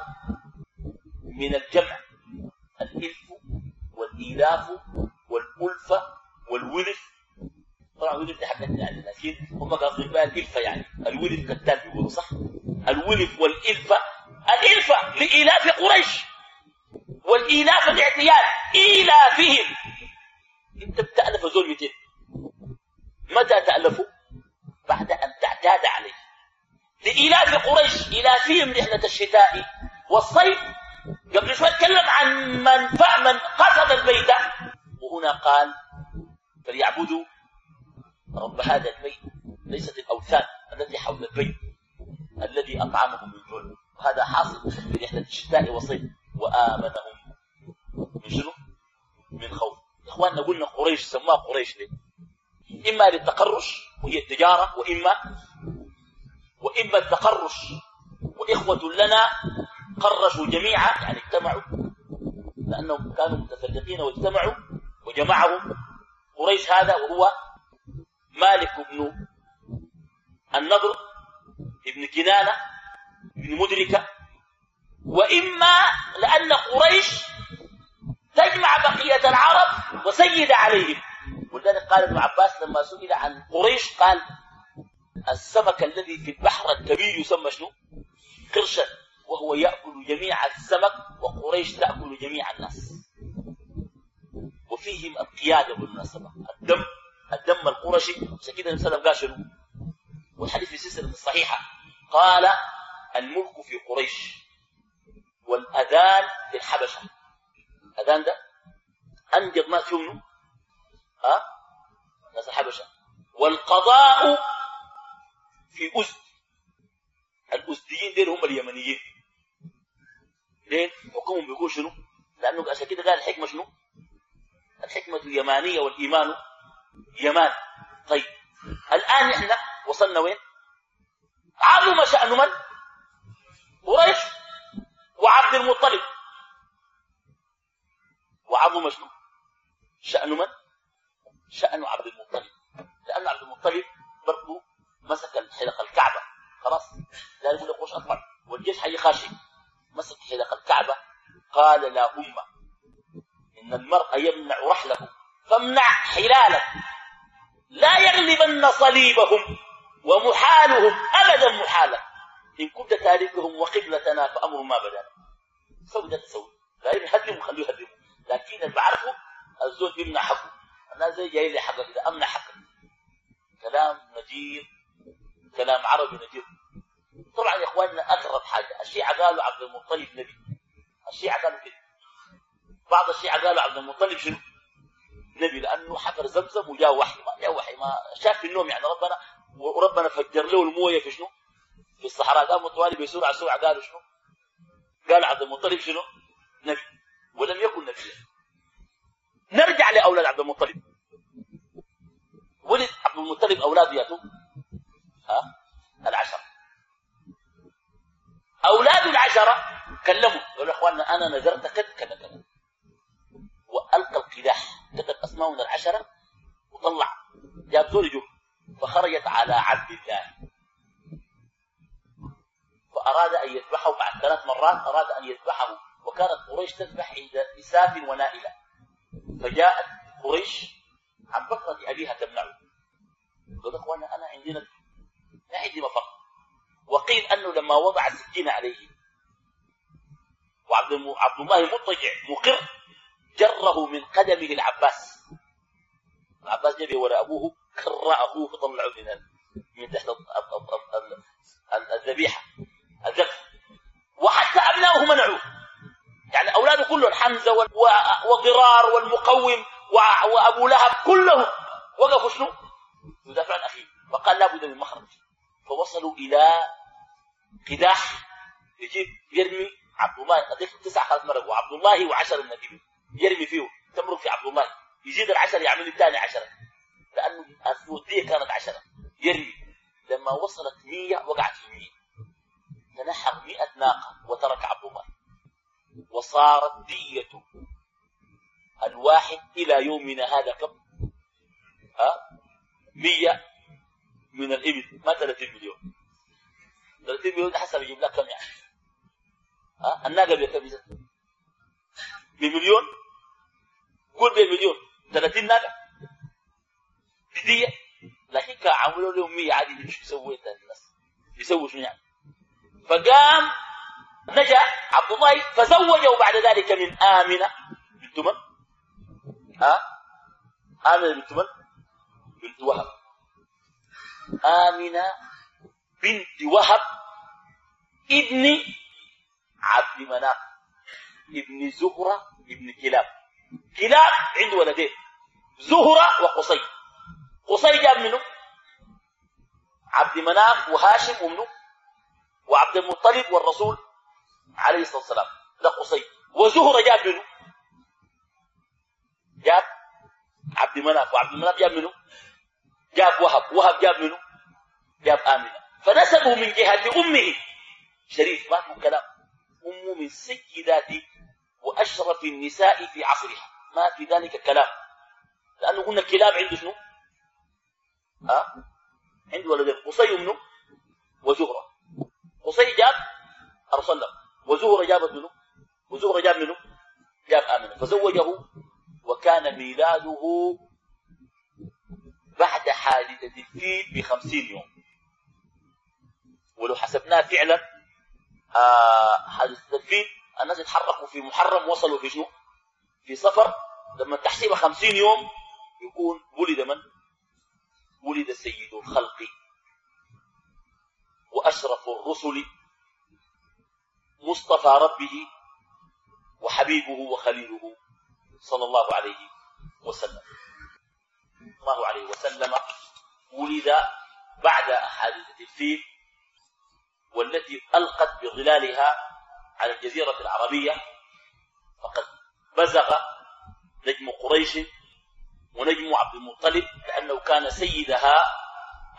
من الجمع. الإلف والإيلاف والألفة والولف. طبعا الولف دي حاجات يعني لكن هم قاصدين بها الإلفة يعني. الولف كالتال بيقولوا صح؟ الولف والإلفة. الإلفة لإيلاف قريش. والإيلاف الاعتياد إيلافهم. أنت بتألف زول 200 متى تألفوا؟ بعد أن تعتاد عليه. لإيلاف قريش. إيلافهم رحلة الشتاء والصيف. قبل شوي اتكلم عن من من قصد البيت. وهنا قال فليعبدوا رب هذا البيت ليست الأوثان التي حول البيت الذي أطعمهم من جوع. وهذا حاصل في رحلة الشتاء والصيف وآمنهم من شنو؟ من خوف. إخواننا قلنا قريش سماها قريش ليه؟ إما للتقرش وهي التجارة واما وإما التقرش. وإخوة لنا قرشوا جميعا يعني اجتمعوا لأنهم كانوا متفرقين واجتمعوا وجمعهم. قريش هذا وهو مالك بن النضر ابن كنانة ابن مدركة. وإما لأن قريش تجمع بقية العرب وسيد عليهم. ولذلك قال ابن عباس لما سئل عن قريش قال السمك الذي في البحر الكبير يسمى شنو؟ قرشا. وهو يأكل جميع السمك وقريش تأكل جميع الناس. وفيهم القيادة بالمناسبة الدم الدم القرشي. عشان كده النبي قال شنو؟ والحديث في السلسلة الصحيحة. قال الملك في قريش والأذان في الحبشة. الأذان ده أنجب ما فيه ها؟ ناس الحبشة. والقضاء في أزد. الأزديين دول هم اليمنيين. ليه؟ حكمهم بيقول شنو؟ لأنه عشان كده قال الحكمة شنو؟ الحكمة اليمانية والإيمان. يمان. طيب. الآن إحنا وصلنا وين؟ عظم شأن من؟ قريش. وعبد المطلب. وعظم شنو؟ شأن من؟ شأن عبد المطلب. لأن عبد المطلب برضه مسك حلق الكعبة. خلاص. لا يقول لك وش أطلع والجيش حي خاشي مسك حلق الكعبة قال اللهم إن المرء يمنع رحله فامنع حلاله. لا يغلبن صليبهم ومحالهم أبدا محالا. إن كنت تاركهم وقبلتنا فأمر ما بدا سوي ده تسوي. لا يهدم خليه يهدم لكن اللي بعرفه الزول يمنع حقه. الناس زي جاي لي حقك إذا أمنع حقك كلام نجيب كلام عربي نجيب. طبعا يا إخواننا اغرب حاجة الشيعة قالوا عبد المطلب نبي. الشيعة قالوا كده. بعض الشيعة قالوا عبد المطلب شنو؟ نبي لأنه حفر زمزم وجاء وحي ما جاء وحي ما شاف في النوم يعني ربنا وربنا فجر له الموية في شنو؟ في الصحراء. قام طوالي بسرعة سرعة قالوا شنو؟ قال عبد المطلب شنو؟ نبي. ولم يكن نبيا. نرجع لأولاد عبد المطلب. ولد عبد المطلب اولاده ياتوا ها؟ العشره أولاد العشرة. كلموا. قالوا يا إخواننا أنا نذرت كذا كذا كذا. وألقى القداح. كتب اسمائهم العشرة. وطلع. جاب زول فخرجت على عبد الله. فأراد أن يذبحه بعد ثلاث مرات. أراد أن يذبحه. وكانت قريش تذبح عند إساف ونائلة. فجاءت قريش عن بكرة أبيها تمنعه قال أخوانا أنا عندنا ما عندي مفر وقيل أنه لما وضع السكين عليه وعبد. عبد الله مضطجع مقر جره من قدمه العباس العباس جري وراء أبوه كر أخوه طلعه من. من تحت الذبيحة الذبح وحتى أبنائه منعوه يعني أولاده كلهم حمزة وضرار والمقوم وأبو لهب كلهم وقفوا شنو؟ يدافعوا عن أخيه فقال لابد من مخرج فوصلوا إلى قداح يجيب يرمي عبد الله قديش تسع خلاص مرق وعبد الله وعشر النبي. يرمي فيه تمرق في عبد الله. يزيد العشر يعمل الثاني عشرة لأنه السعودية كانت عشرة. يرمي لما وصلت مية وقعت في مية. تنحر مئة ناقة وترك عبد الله. وصارت دية الواحد إلى يومنا هذا كم؟ ها؟ مية من الإبل. ما 30 30 مليون حسب يجيب لك كم يعني. ها؟ الناقة بكم بمليون؟ كل بمليون. 30 ناقة. دي لكن كان عملوا لهم 100 عادي. مش يسوي الناس؟ يسوي شنو يعني؟ فقام نجا عبد الله فزوجه بعد ذلك من آمنة بنت من؟ ها؟ آمنة بنت من؟ بنت وهب. آمنة بنت وهب ابن عبد مناف ابن زهرة ابن كلاب. كلاب عنده ولدين زهرة وقصي. قصي جاب منه عبد مناف وهاشم ومنه وعبد المطلب والرسول عليه الصلاة والسلام ده قصي. وزهرة جاب منه جاب عبد مناف وعبد مناف جاب منه جاب وهب وهب جاب منه جاب آمنة. فنسبه من جهة أمه. شريف ما في كلام. أمه من سيدات وأشرف النساء في عصرها. ما في ذلك كلام. لأنه قلنا الكلاب عنده شنو؟ ها؟ عنده ولدين قصي منه؟ وزهرة. قصي جاب أرسل له. وزهرة جابت منه؟ وزهرة جاب منه؟ جاب آمنة. فزوجه وكان ميلاده بعد حادثة الفيل بخمسين يوم. ولو حسبناه فعلا آه حادثة الفيل الناس يتحركوا في محرم وصلوا في شنو؟ في سفر لما تحسبها خمسين يوم يكون ولد من؟ ولد سيد الخلق وأشرف الرسل مصطفى ربه وحبيبه وخليله صلى الله عليه وسلم. الله عليه وسلم ولد بعد حادثة الفيل والتي ألقت بظلالها على الجزيرة العربية فقد بزغ نجم قريش ونجم عبد المطلب لأنه كان سيدها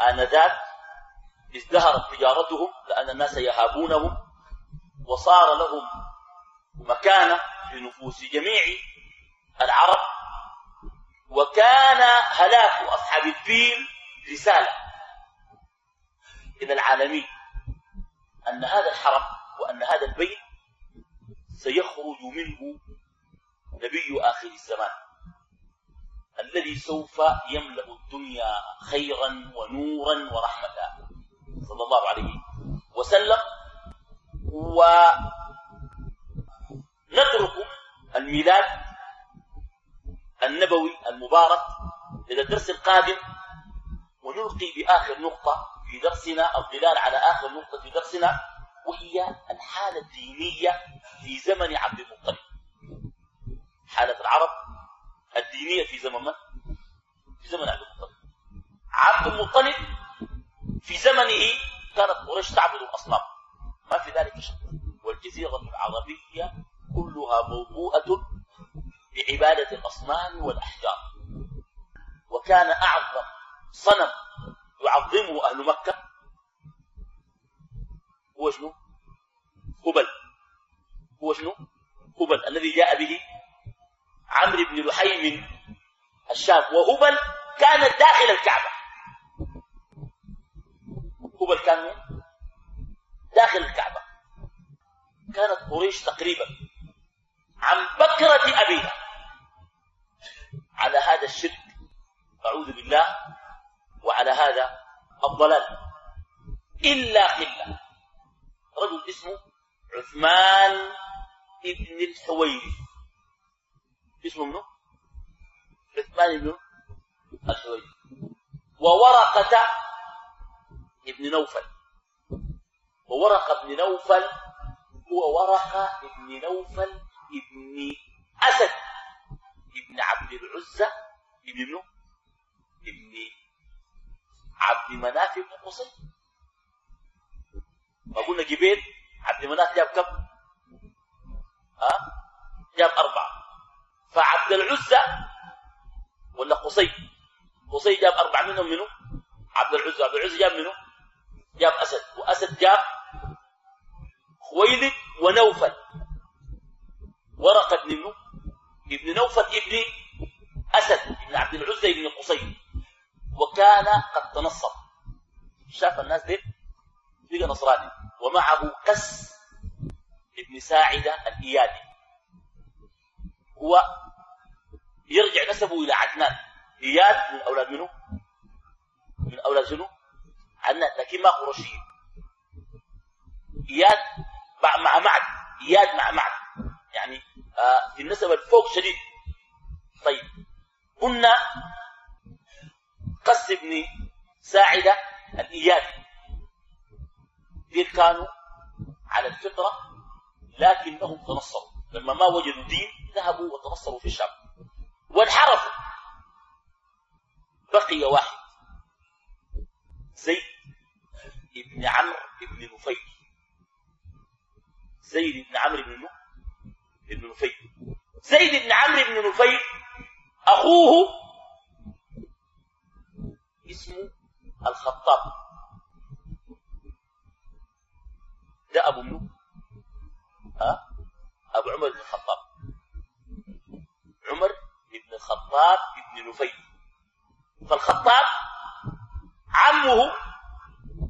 آنذاك ازدهرت تجارتهم لأن الناس يهابونهم وصار لهم مكانة في نفوس جميع العرب وكان هلاك أصحاب الفيل رسالة إلى العالمين. أن هذا الحرم وأن هذا البيت سيخرج منه نبي آخر الزمان الذي سوف يملأ الدنيا خيرا ونورا ورحمة صلى الله عليه وسلم. ونترك الميلاد النبوي المبارك إلى الدرس القادم ونلقي بآخر نقطة في درسنا الظلال على آخر نقطة في درسنا وهي الحالة الدينية في زمن عبد المطلب. حالة العرب الدينية في زمن من؟ في زمن عبد المطلب. عبد المطلب في زمنه كانت قريش تعبد الأصنام. ما في ذلك شك. والجزيرة العربية كلها موضوعة بعبادة الأصنام والأحجار. وكان أعظم صنم يعظمه أهل مكة. هو شنو؟ هبل. هو شنو؟ هبل. الذي جاء به عمرو بن لحي من الشام. وهبل كانت داخل الكعبة. هبل كان داخل الكعبة. كانت قريش تقريبا عن بكرة أبيها. على هذا الشرك أعوذ بالله وعلى هذا الضلال. إلا قلة رجل اسمه عثمان ابن الحويري. اسمه منه عثمان بن الحويري. وورقة ابن نوفل. وورقة ابن نوفل هو ورقة ابن نوفل ابن أسد. ابن عبد العزة. ابن منه ابن عبد مناف بن قصي. ما قلنا جبيل عبد مناف جاب كم؟ ها؟ جاب أربعة. فعبد العزة ولا قصي؟ قصي جاب أربعة منهم منه عبد العزة. عبد العزة جاب منه جاب أسد. وأسد جاب خويلد ونوفل. ورقة منه ابن نوفل ابن أسد ابن عبد العزة ابن قصي. وكان قد تنصر شاف الناس دي لقى نصراني. ومعه قس ابن ساعدة الإيادي. هو يرجع نسبه إلى عدنان. إياد من أولاد منه من أولاد شنو؟ عدنان لكن ما قرشي إياد مع مع معد. إياد مع معد. يعني آه في النسب الفوق شديد. طيب قلنا قس ابن ساعدة الإيادي ديل كانوا على الفطرة لكنهم تنصروا. لما ما وجدوا دين ذهبوا وتنصروا في الشام. وانحرفوا. بقي واحد. زيد ابن عمرو ابن نفيل. زيد بن عمرو بن ابن نفيل. زيد بن عمرو بن نفيل أخوه اسمه الخطاب. ده أبو منو؟ ها؟ أبو عمر بن الخطاب. عمر بن الخطاب بن نفيل. فالخطاب عمه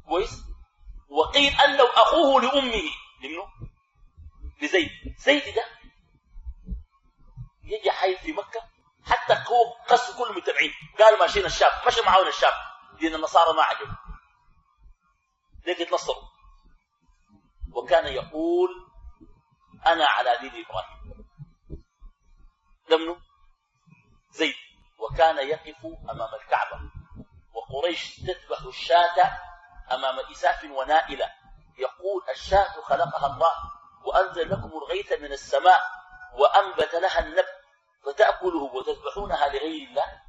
كويس وقيل أنه أخوه لأمه. لمنه لزيد. زيد ده يجي حي في مكة حتى هو قص كل المتابعين قال ماشيين الشام مشى معاون الشام دين النصارى ما عجب. ليك يتنصروا وكان يقول أنا على دين إبراهيم. لمنه زيد. وكان يقف أمام الكعبة. وقريش تذبح الشاة أمام إساف ونائلة. يقول الشاة خلقها الله وأنزل لكم الغيث من السماء وأنبت لها النبت. فتأكله وتذبحونها لغير الله.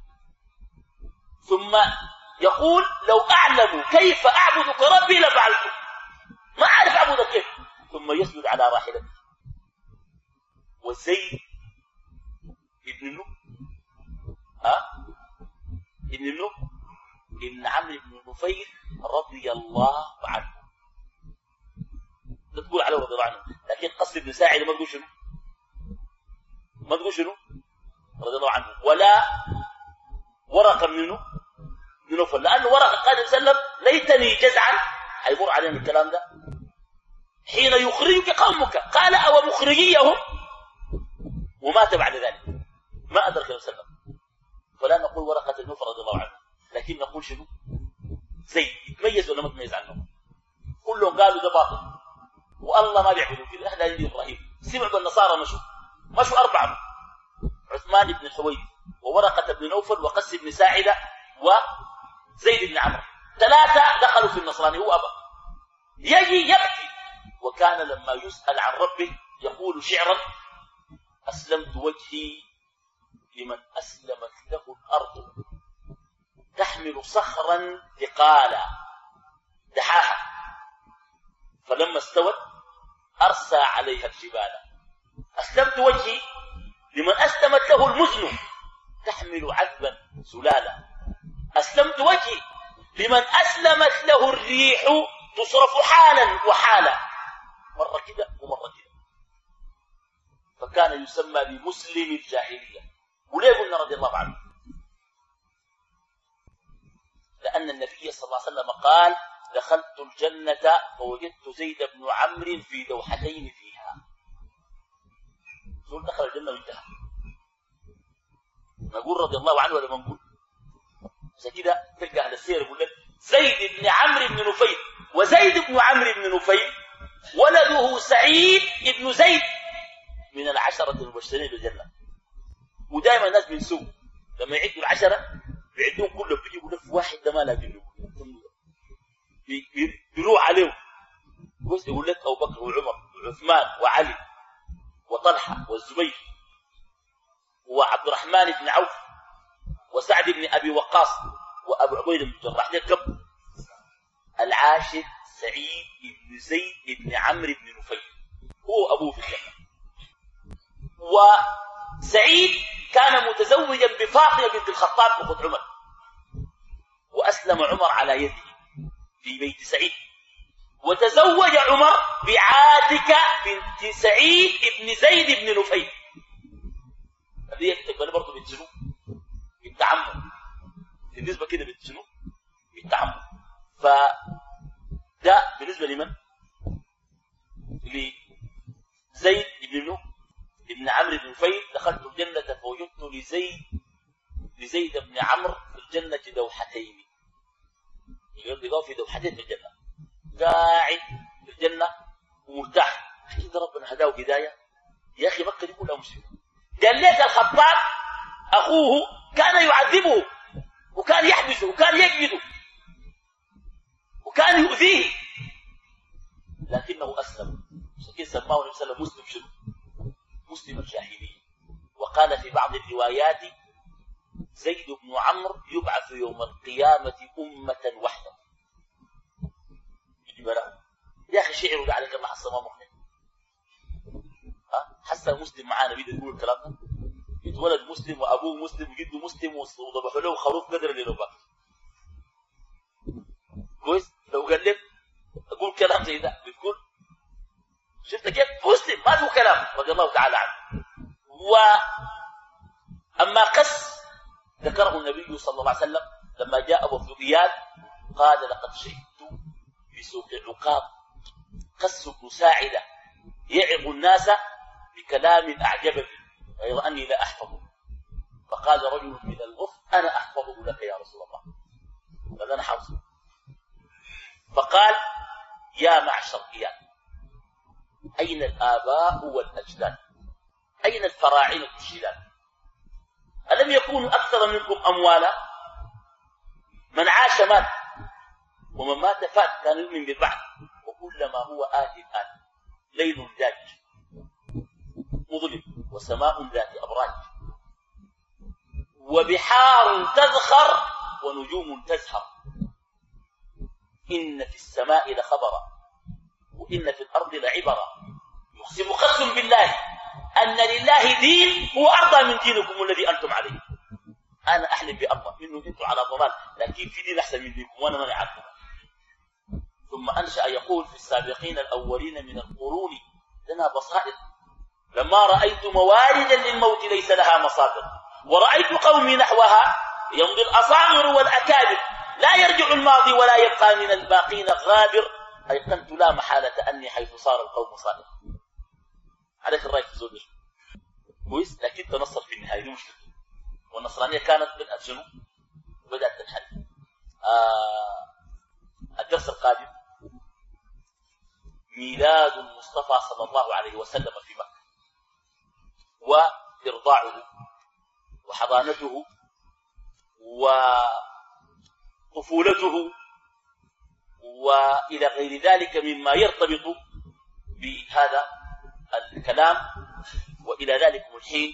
ثم يقول لو أعلم كيف أعبدك ربي لفعلته. ما أعرف أعبدك كيف. ثم يسجد على راحلته. وزيد ابن النو ها؟ ابن النو بن عمرو بن نفيل رضي الله عنه. لا تقول عليه رضي الله عنه. لكن قصد ابن ساعد ما تقول شنو؟ ما تقول شنو؟ رضي الله عنه. ولا ورقه منه بن نوفل لأنه ورقه قال عليه وسلم ليتني جزعا. حيمر علينا الكلام ده. حين يخرجك قومك. قال أو مخرجيهم؟ ومات بعد ذلك. ما عليه وسلم. فلا نقول ورقة النوفل رضي الله عنه. لكن نقول شنو؟ زيد. يتميز ولا ما يتميز عنه؟ كلهم قالوا ده باطل. والله ما بيعبدوا كده إحنا عندي إبراهيم. سمعوا بالنصارى مشوا. مشوا أربعة. عثمان بن حويد وورقة بن نوفل وقس بن ساعدة وزيد بن عمرو. ثلاثة دخلوا في النصراني هو ابى يجي يبكي وكان لما يسأل عن ربه يقول شعرا أسلمت وجهي لمن أسلمت له الأرض. تحمل صخرا ثقالا. دحاها. فلما استوت أرسى عليها الجبال. أسلمت وجهي لمن أسلمت له المزن. تحمل عذبا سلالا. أسلمت وجهي. لمن أسلمت له الريح تصرف حالا وحالا. مرة كده ومرة كده. فكان يسمى بمسلم الجاهلية. وليه قلنا رضي الله عنه؟ لأن النبي صلى الله عليه وسلم قال دخلت الجنة فوجدت زيد بن عمرو في دوحتين فيها زول دخل الجنة وانتهى. نقول رضي الله عنه ولا ما نقول؟ عشان كده تلقى أهل السير يقول لك زيد بن عمرو بن نفيل وزيد بن عمرو بن نفيل ولده سعيد بن زيد من العشرة المبشرين بالجنة. ودائما الناس بينسوا. لما يعدوا العشرة بيعدوهم كلهم بيجي يقول لك واحد ده ما لاقي بيروح عليهم. يقول لك أبو بكر وعمر وعثمان وعلي. وطلحة والزبير وعبد الرحمن بن عوف وسعد بن أبي وقاص وأبو عبيده بن الجراح. ده العاشر سعيد بن زيد بن عمرو بن نفيل. هو ابوه في الجنه وسعيد كان متزوجا بفاطمة بنت الخطاب اخت عمر. وأسلم عمر على يده في بيت سعيد. وتزوج عمر بعاتكة بنت سعيد بن زيد بن نفيل هذه تقبل برضه بنت شنو؟ بنت عمه بالنسبة كده بنت شنو؟ بنت عمه فده بالنسبة لمن؟ لزيد بن نو ابن عمرو بن نفيل دخلت الجنة فوجدت لزيد لزيد بن عمرو في الجنة دوحتين يلقاه في دوحتين في الجنة قاعد في الجنة ومرتاح. أكيد ربنا هداه هداية يا أخي مكة دي كلها مسلمة قال ليك الخطاب أخوه كان يعذبه وكان يحبسه وكان يجلده وكان يؤذيه. لكنه أسلم. عشان سماه النبي صلى الله عليه وسلم مسلم شنو؟ مسلم الجاهلية. وقال في بعض الروايات زيد بن عمرو يبعث يوم القيامة أمة وحده. له يا أخي شعروا عليك الله حصة ما مخنق ها؟ مسلم معانا بيده يقول الكلام ده؟ يتولد مسلم وأبوه مسلم وجده مسلم وضبحوا له خروف قدر اللي لو كويس؟ لو قال لك أقول كلام زي ده بتقول شفت كيف؟ مسلم ما له كلام. رضي الله تعالى عنه. و أما قس ذكره النبي صلى الله عليه وسلم لما جاء أبو الذبيان قال لقد شهدت بسوق عقاب قس بن ساعدة يعظ الناس بكلام اعجبني غير أني لا أحفظه. فقال رجل من الغف أنا أحفظه لك يا رسول الله. قال أنا حافظه. فقال يا معشر اياه أين الآباء والأجداد؟ أين الفراعنة الشلال ألم يكونوا أكثر منكم أموالا؟ من عاش مات ومن مات فات كان يؤمن بالبعث وكلما هو آت آت ليل داج مظلم وسماء ذات أبراج. وبحار تذخر ونجوم تزهر. إن في السماء لخبرا وإن في الأرض لعبرا. يقسم قسم بالله أن لله دين هو أرضى من دينكم الذي أنتم عليه. أنا أحلم بالله إنه أنتم على ضلال لكن في دين أحسن منكم وأنا ما اعرفكم ثم أنشأ يقول في السابقين الأولين من القرون لنا بصائر لما رأيت مواردا للموت ليس لها مصادر. ورأيت قومي نحوها يمضي الأصاغر والأكابر. لا يرجع الماضي ولا يبقى من الباقين غابر ايقنت لا محالة أني حيث صار القوم صائر عليك الرأي في زوجك كويس لكن تنصر في النهاية دي مشكلة. والنصرانية كانت بدات شنو؟ بدات تنحل آه الدرس القادم ميلاد المصطفى صلى الله عليه وسلم في مكة. وإرضاعه وحضانته وطفولته وإلى غير ذلك مما يرتبط بهذا الكلام. وإلى ذلك الحين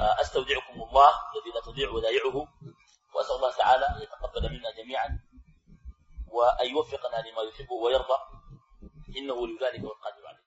آه، أستودعكم الله الذي لا تضيع ودائعه. وأسأل الله تعالى أن يتقبل منا جميعا وأن يوفقنا لما يحب ويرضى. إنه لذلك والقادر